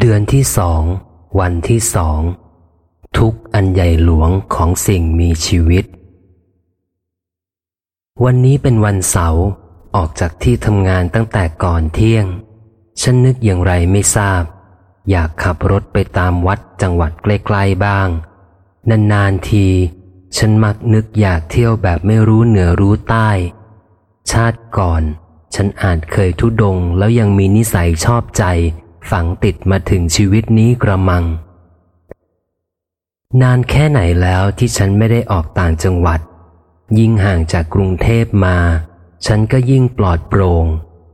เดือนที่สอง วันที่สอง ทุกอันใหญ่หลวงของสิ่งมีชีวิต วันนี้เป็นวันเสาร์ออกจากที่ทำงานตั้งแต่ก่อนเที่ยง ฉันนึกอย่างไรไม่ทราบ อยากขับรถไปตามวัดจังหวัดใกล้ๆบ้าง นานๆที ฉันมักนึกอยากเที่ยวแบบไม่รู้เหนือรู้ใต้ ชาติก่อน ฉันอาจเคยทุดงแล้วยังมีนิสัยชอบใจ ฝังติดมาถึงชีวิตนี้กระมัง นานแค่ไหนแล้วที่ฉันไม่ได้ออกต่างจังหวัด ยิ่งห่างจากกรุงเทพมา ฉันก็ยิ่งปลอดโปร่ง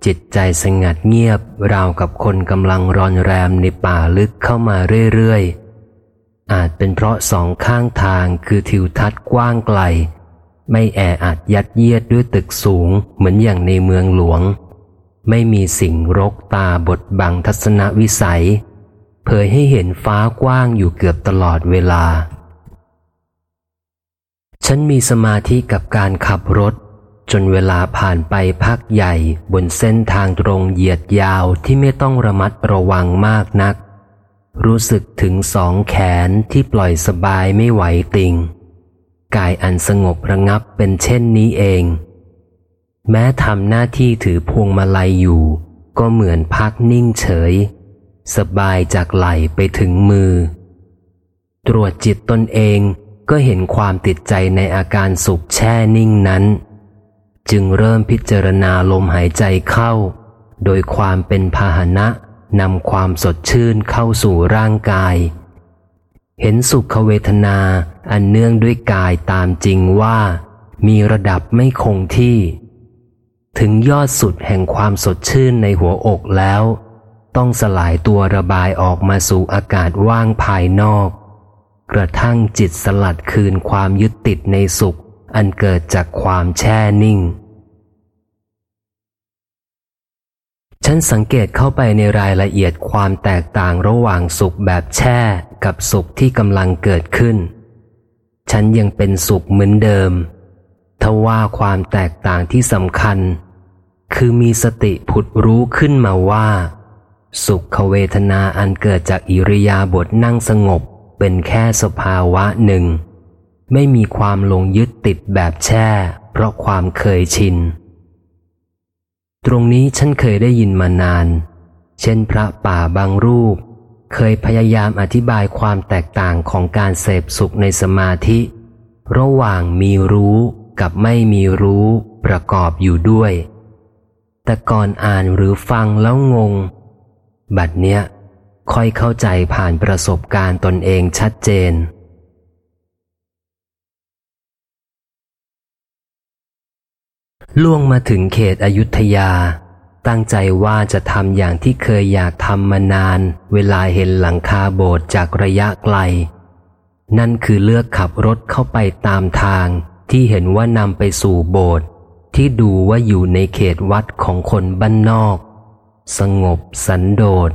จิตใจสงัดเงียบ ราวกับคนกำลังรอนแรมในป่าลึกเข้ามาเรื่อยๆ อาจเป็นเพราะสองข้างทางคือทิวทัศน์กว้างไกล ไม่แออัดยัดเยียดด้วยตึกสูงเหมือนอย่างในเมืองหลวง ไม่มีสิ่งรกตาบดบังทัศนวิสัย เผยให้เห็นฟ้ากว้างอยู่เกือบตลอดเวลา ฉันมีสมาธิกับการขับรถ จนเวลาผ่านไปพักใหญ่บนเส้นทางตรงเหยียดยาวที่ไม่ต้องระมัดระวังมากนัก รู้สึกถึงสองแขนที่ปล่อยสบายไม่ไหวติง กายอันสงบระงับเป็นเช่นนี้เอง แม้ทำหน้าที่ถือพวงมาลัยอยู่ ก็เหมือนพักนิ่งเฉย สบายจากไหลไปถึงมือ ตรวจจิตตนเองก็เห็นความติดใจในอาการสุขแช่นิ่งนั้น จึงเริ่มพิจารณาลมหายใจเข้า โดยความเป็นพาหนะนำความสดชื่นเข้าสู่ร่างกาย เห็นสุขเวทนาอันเนื่องด้วยกายตามจริงว่า มีระดับไม่คงที่ ถึงยอดสุดแห่งความสดชื่นในหัวอกแล้ว ต้องสลายตัวระบายออกมาสู่อากาศว่างภายนอก กระทั่งจิตสลัดคืนความยึดติดในสุข อันเกิดจากความแช่นิ่ง ฉันสังเกตเข้าไปในรายละเอียดความแตกต่างระหว่างสุขแบบแช่กับสุขที่กำลังเกิดขึ้น ฉันยังเป็นสุขเหมือนเดิม ทว่าความแตกต่างที่สำคัญ คือมีสติผุดรู้ขึ้นมาว่า สุขเวทนาอันเกิดจากอิริยาบถนั่งสงบเป็นแค่สภาวะหนึ่ง ไม่มีความลงยึดติดแบบแช่ เพราะความเคยชิน ตรงนี้ฉันเคยได้ยินมานาน เช่นพระป่าบางรูป เคยพยายามอธิบายความแตกต่างของการเสพสุขในสมาธิ ระหว่างมีรู้ กับไม่มีรู้ประกอบอยู่ด้วย แต่ก่อนอ่านหรือฟังแล้วงง บัดเนี้ยค่อยเข้าใจผ่านประสบการณ์ตนเองชัดเจน ล่วงมาถึงเขตอยุธยา ตั้งใจว่าจะทำอย่างที่เคยอยากทำมานาน เวลาเห็นหลังคาโบสถ์จากระยะไกล นั่นคือเลือกขับรถเข้าไปตามทาง ที่เห็นว่านำไปสู่โบสถ์ที่ดูว่าอยู่ในเขตวัดของคนบ้านนอก สงบสันโดษ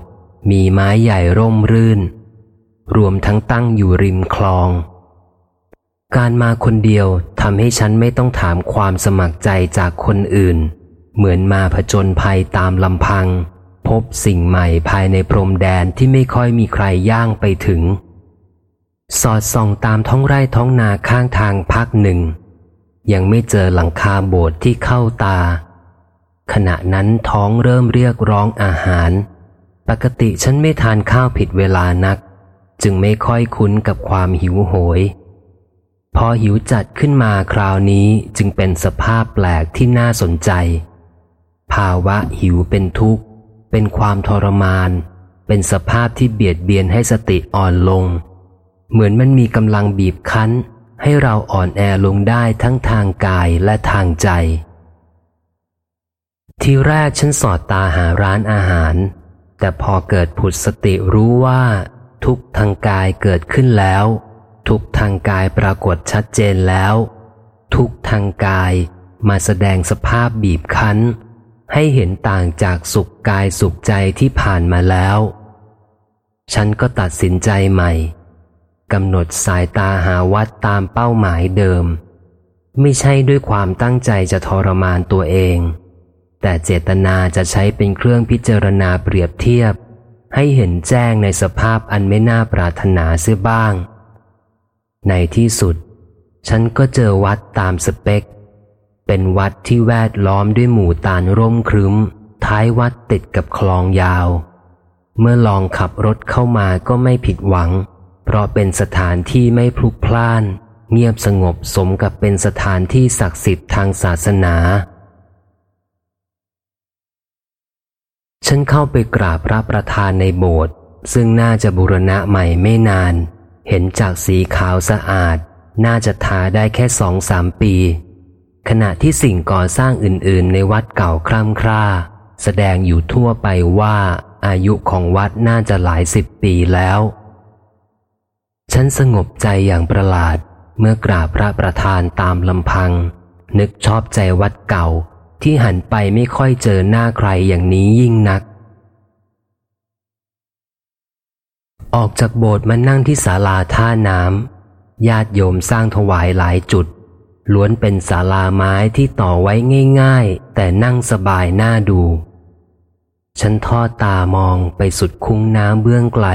มีไม้ใหญ่ร่มรื่น รวมทั้งตั้งอยู่ริมคลอง การมาคนเดียวทำให้ฉันไม่ต้องถามความสมัครใจจากคนอื่น เหมือนมาผจญภัยตามลำพัง พบสิ่งใหม่ภายในพรมแดนที่ไม่ค่อยมีใครย่างไปถึงสอดส่องตามท้องไร่ท้องนาข้างทางพักหนึ่ง ยังไม่เจอหลังคาโบสถ์ที่เข้าตา ขณะนั้นท้องเริ่มเรียกร้องอาหาร ปกติฉันไม่ทานข้าวผิดเวลานัก จึงไม่ค่อยคุ้นกับความหิวโหย พอหิวจัดขึ้นมาคราวนี้จึงเป็นสภาพแปลกที่น่าสนใจ ภาวะหิวเป็นทุกข์ เป็นความทรมาน เป็นสภาพที่เบียดเบียนให้สติอ่อนลง เหมือนมันมีกำลังบีบคั้น ให้เราอ่อนแอลงได้ทั้งทางกายและทางใจ ทีแรกฉันสอดตาหาร้านอาหาร แต่พอเกิดผุดสติรู้ว่า ทุกทางกายเกิดขึ้นแล้ว ทุกทางกายปรากฏชัดเจนแล้ว ทุกทางกายมาแสดงสภาพบีบคั้น ให้เห็นต่างจากสุขกายสุขใจที่ผ่านมาแล้ว ฉันก็ตัดสินใจใหม่ กำหนดสายตาหาวัดตามเป้าหมายเดิม ไม่ใช่ด้วยความตั้งใจจะทรมานตัวเอง แต่เจตนาจะใช้เป็นเครื่องพิจารณาเปรียบเทียบ ให้เห็นแจ้งในสภาพอันไม่น่าปรารถนาเสียบ้าง ในที่สุด ฉันก็เจอวัดตามสเปค เป็นวัดที่แวดล้อมด้วยหมู่ตาลร่มครึ้ม ท้ายวัดติดกับคลองยาว เมื่อลองขับรถเข้ามาก็ไม่ผิดหวัง เพราะเป็นสถานที่ไม่พลุกพล่าน เงียบสงบสมกับเป็นสถานที่ศักดิ์สิทธิ์ทางศาสนา ฉันเข้าไปกราบพระประธานในโบสถ์ซึ่งน่าจะบุรณะใหม่ไม่นาน เห็นจากสีขาวสะอาด น่าจะทาได้แค่สองสามปี ขณะที่สิ่งก่อสร้างอื่น ๆ ในวัดเก่าคร่ำคร่า แสดงอยู่ทั่วไปว่าอายุของวัดน่าจะหลายสิบปีแล้ว ฉันสงบใจอย่างประหลาด เมื่อกราบพระประธานตามลำพัง นึกชอบใจวัดเก่า ที่หันไปไม่ค่อยเจอหน้าใครอย่างนี้ยิ่งนัก ออกจากโบสถ์มานั่งที่ศาลาท่าน้ำญาติโยมสร้างถวายหลายจุด ล้วนเป็นศาลาไม้ที่ต่อไว้ง่าย ๆ แต่นั่งสบายหน่าดู ฉันทอดตามองไปสุดคุ้งน้ำเบื้องไกล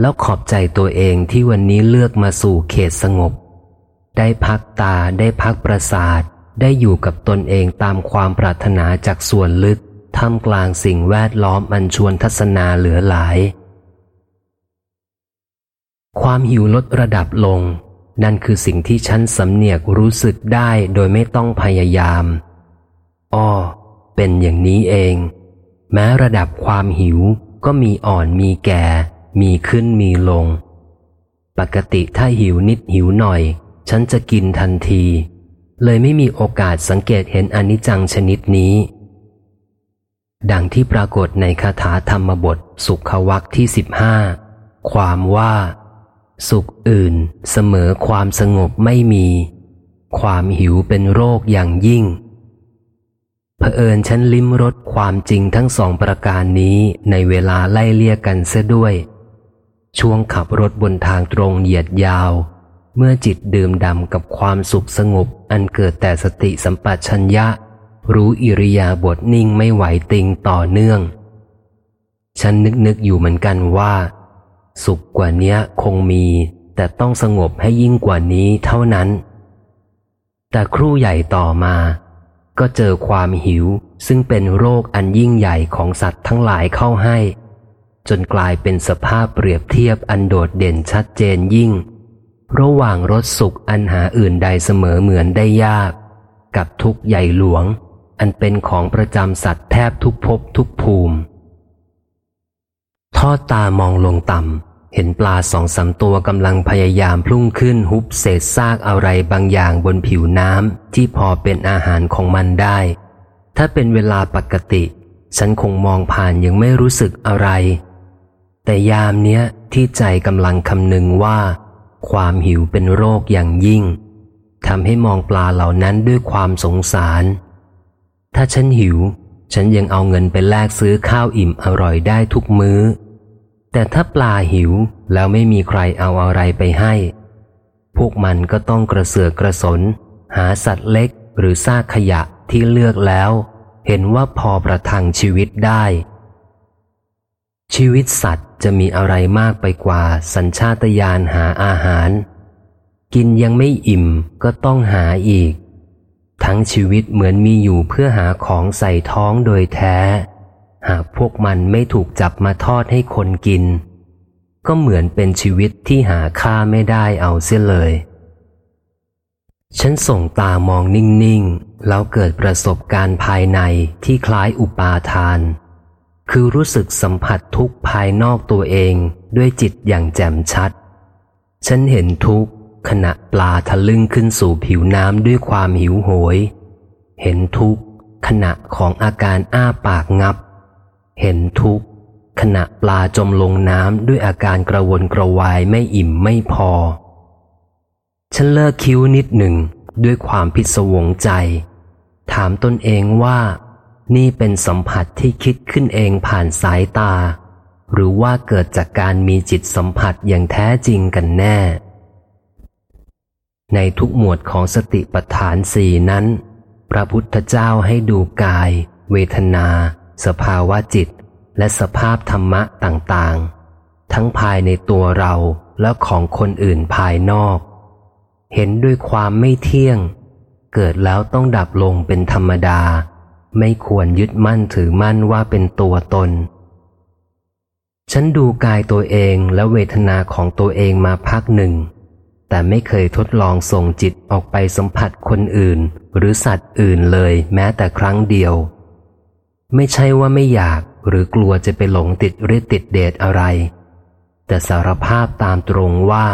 แล้วขอบใจตัวเองที่วันนี้เลือกมาสู่เขตสงบ ได้พักตาได้พักประสาท ได้อยู่กับตนเองตามความปรารถนาจากส่วนลึกท่ามกลางสิ่งแวดล้อมอันชวนทัศนาเหลือหลาย ความหิวลดระดับลง นั่นคือสิ่งที่ฉันสำเนียกรู้สึกได้โดยไม่ต้องพยายามอ้อเป็นอย่างนี้เอง แม้ระดับความหิวก็มีอ่อนมีแก่ มีขึ้นมีลง ปกติถ้าหิวนิดหิวหน่อย ฉันจะกินทันที เลยไม่มีโอกาสสังเกตเห็นอนิจจังชนิดนี้ ดังที่ปรากฏในคาถาธรรมบทสุขวักที่สิบห้าความว่า สุขอื่นเสมอความสงบไม่มี ความหิวเป็นโรคอย่างยิ่งเผอิญฉันลิ้มรสความจริงทั้งสองประการนี้ในเวลาไล่เลี่ยกันเสียด้วย ช่วงขับรถบนทางตรงเหยียดยาว เมื่อจิตดื่มดำกับความสุขสงบ อันเกิดแต่สติสัมปชัญญะ รู้อิริยาบถนิ่งไม่ไหวติงต่อเนื่อง ฉันนึกนึกอยู่เหมือนกันว่า สุขกว่านี้คงมี แต่ต้องสงบให้ยิ่งกว่านี้เท่านั้น แต่ครู่ใหญ่ต่อมา ก็เจอความหิวซึ่งเป็นโรคอันยิ่งใหญ่ของสัตว์ทั้งหลายเข้าให้ จนกลายเป็นสภาพเปรียบเทียบอันโดดเด่นชัดเจนยิ่ง ระหว่างรสสุขอันหาอื่นใดเสมอเหมือนได้ยาก กับทุกใหญ่หลวง อันเป็นของประจำสัตว์แทบทุกภพทุกภูมิ ทอดตามองลงต่ำเห็นปลาสองสามตัวกำลังพยายามพุ่งขึ้นฮุบเศษซากอะไรบางอย่างบนผิวน้ำที่พอเป็นอาหารของมันได้ ถ้าเป็นเวลาปกติ ฉันคงมองผ่านยังไม่รู้สึกอะไร แต่ยามเนี้ยที่ใจกำลังคำนึงว่า ความหิวเป็นโรคอย่างยิ่งทำให้มองปลาเหล่านั้นด้วยความสงสาร ถ้าฉันหิว ฉันยังเอาเงินไปแลกซื้อข้าวอิ่มอร่อยได้ทุกมือ้อ แต่ถ้าปลาหิวแล้วไม่มีใครเอาอะไรไปให้ พวกมันก็ต้องกระเสือกกระสน หาสัตว์เล็กหรือซากขยะที่เลือกแล้ว เห็นว่าพอประทังชีวิตได้ ชีวิตสัตว์ จะมีอะไรมากไปกว่าสัญชาตญาณหาอาหาร กินยังไม่อิ่มก็ต้องหาอีก ทั้งชีวิตเหมือนมีอยู่เพื่อหาของใส่ท้องโดยแท้ หากพวกมันไม่ถูกจับมาทอดให้คนกิน ก็เหมือนเป็นชีวิตที่หาค่าไม่ได้เอาเสียเลย ฉันส่งตามองนิ่ง ๆ แล้วเกิดประสบการณ์ภายในที่คล้ายอุปาทาน คือรู้สึกสัมผัสทุกภายนอกตัวเองด้วยจิตอย่างแจ่มชัด ฉันเห็นทุกขณะปลาทะลึ่งขึ้นสู่ผิวน้ำด้วยความหิวโหย เห็นทุกขณะของอาการอ้าปากงับ เห็นทุกขณะปลาจมลงน้ำด้วยอาการกระวนกระวายไม่อิ่มไม่พอ ฉันเลิกคิ้วนิดหนึ่งด้วยความพิศวงใจ ถามตนเองว่า นี่เป็นสัมผัสที่คิดขึ้นเองผ่านสายตา หรือว่าเกิดจากการมีจิตสัมผัสอย่างแท้จริงกันแน่ ในทุกหมวดของสติปัฏฐานสี่นั้น พระพุทธเจ้าให้ดูกาย เวทนา สภาวะจิต และสภาพธรรมะต่างๆ ทั้งภายในตัวเราและของคนอื่นภายนอก เห็นด้วยความไม่เที่ยง เกิดแล้วต้องดับลงเป็นธรรมดา ไม่ควรยึดมั่นถือมั่นว่าเป็นตัวตน ฉันดูกายตัวเองและเวทนาของตัวเองมาพักหนึ่ง แต่ไม่เคยทดลองส่งจิตออกไปสัมผัสคนอื่น หรือสัตว์อื่นเลยแม้แต่ครั้งเดียว ไม่ใช่ว่าไม่อยากหรือกลัวจะไปหลงติดฤทธิ์ติดเดชอะไร แต่สารภาพตามตรงว่า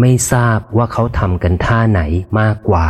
ไม่ทราบว่าเขาทำกันท่าไหนมากกว่า